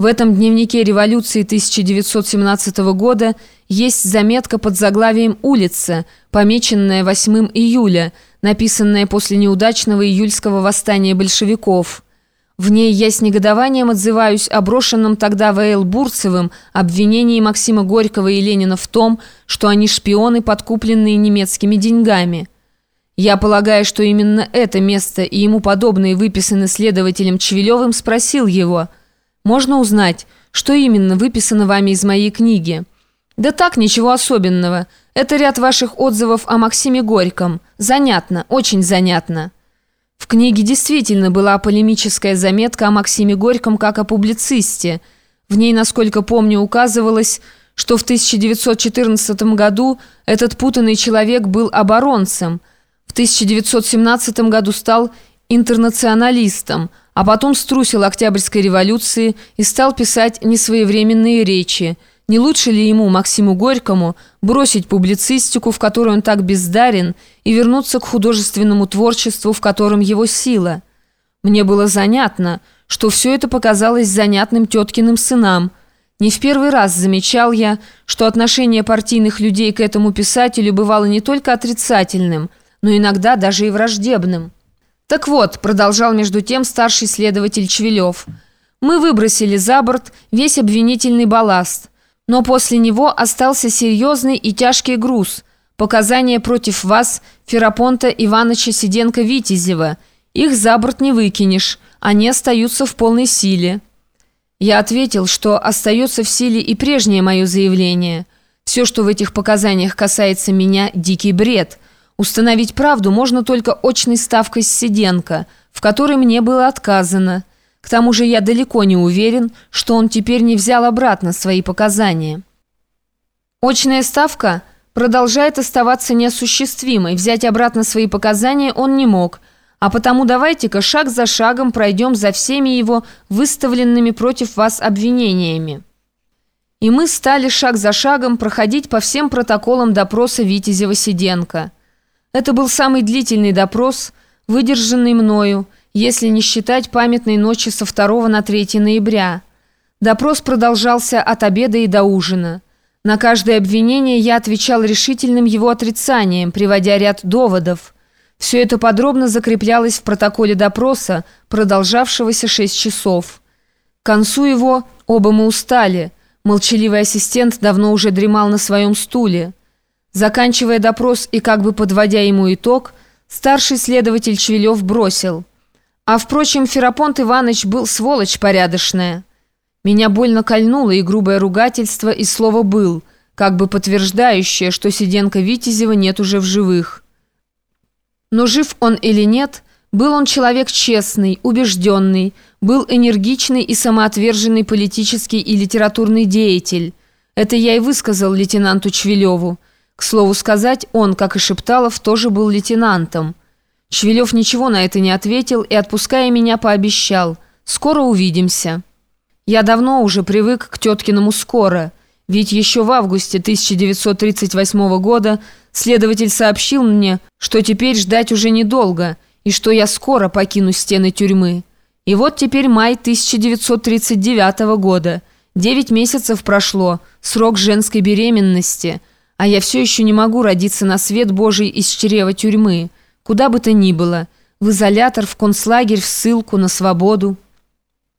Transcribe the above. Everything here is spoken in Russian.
В этом дневнике революции 1917 года есть заметка под заглавием «Улица», помеченная 8 июля, написанная после неудачного июльского восстания большевиков. В ней я с негодованием отзываюсь о брошенном тогда В.Л. Бурцевым обвинении Максима Горького и Ленина в том, что они шпионы, подкупленные немецкими деньгами. Я полагаю, что именно это место и ему подобные выписаны следователем Чвилевым, спросил его. «Можно узнать, что именно выписано вами из моей книги?» «Да так, ничего особенного. Это ряд ваших отзывов о Максиме Горьком. Занятно, очень занятно». В книге действительно была полемическая заметка о Максиме Горьком как о публицисте. В ней, насколько помню, указывалось, что в 1914 году этот путанный человек был оборонцем, в 1917 году стал интернационалистом, а потом струсил Октябрьской революции и стал писать несвоевременные речи – не лучше ли ему, Максиму Горькому, бросить публицистику, в которой он так бездарен, и вернуться к художественному творчеству, в котором его сила? Мне было занятно, что все это показалось занятным теткиным сынам. Не в первый раз замечал я, что отношение партийных людей к этому писателю бывало не только отрицательным, но иногда даже и враждебным. «Так вот», — продолжал между тем старший следователь Чвилев, «мы выбросили за борт весь обвинительный балласт». Но после него остался серьезный и тяжкий груз. Показания против вас Ферапонта Ивановича Сиденко-Витязева. Их за борт не выкинешь, они остаются в полной силе. Я ответил, что остается в силе и прежнее мое заявление. Все, что в этих показаниях касается меня, дикий бред. Установить правду можно только очной ставкой Сиденко, в которой мне было отказано. К тому же я далеко не уверен, что он теперь не взял обратно свои показания. Очная ставка продолжает оставаться неосуществимой. Взять обратно свои показания он не мог, а потому давайте-ка шаг за шагом пройдем за всеми его выставленными против вас обвинениями. И мы стали шаг за шагом проходить по всем протоколам допроса Витязева-Сиденко. Это был самый длительный допрос, выдержанный мною, если не считать памятной ночи со 2 на 3 ноября. Допрос продолжался от обеда и до ужина. На каждое обвинение я отвечал решительным его отрицанием, приводя ряд доводов. Все это подробно закреплялось в протоколе допроса, продолжавшегося 6 часов. К концу его оба мы устали. Молчаливый ассистент давно уже дремал на своем стуле. Заканчивая допрос и как бы подводя ему итог, старший следователь Чвилев бросил – а, впрочем, Ферапонт Иванович был сволочь порядочная. Меня больно кольнуло и грубое ругательство, и слово «был», как бы подтверждающее, что Сиденко Витязева нет уже в живых. Но жив он или нет, был он человек честный, убежденный, был энергичный и самоотверженный политический и литературный деятель. Это я и высказал лейтенанту Чвилеву. К слову сказать, он, как и Шепталов, тоже был лейтенантом. Швелев ничего на это не ответил и, отпуская меня, пообещал «Скоро увидимся». Я давно уже привык к теткиному «скоро», ведь еще в августе 1938 года следователь сообщил мне, что теперь ждать уже недолго и что я скоро покину стены тюрьмы. И вот теперь май 1939 года. Девять месяцев прошло, срок женской беременности, а я все еще не могу родиться на свет Божий из чрева тюрьмы». Куда бы то ни было, в изолятор, в концлагерь, в ссылку, на свободу –